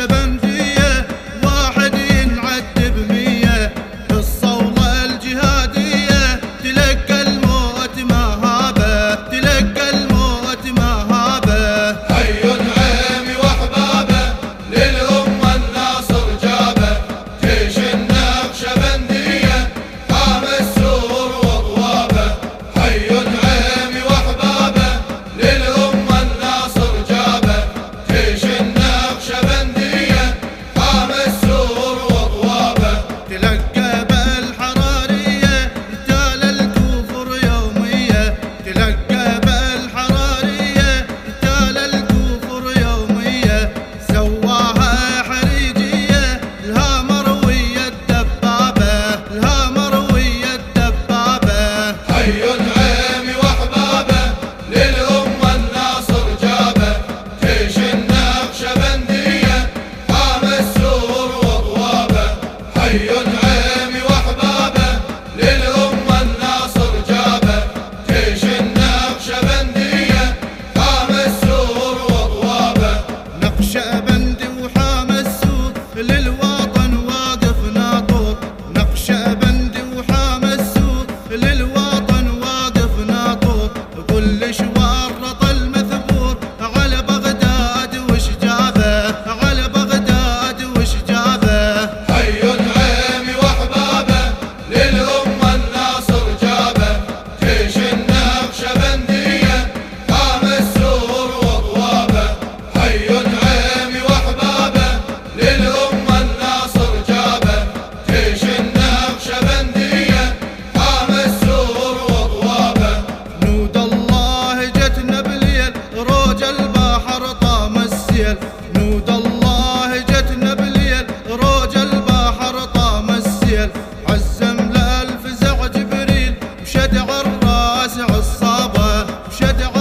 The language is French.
Je veux je te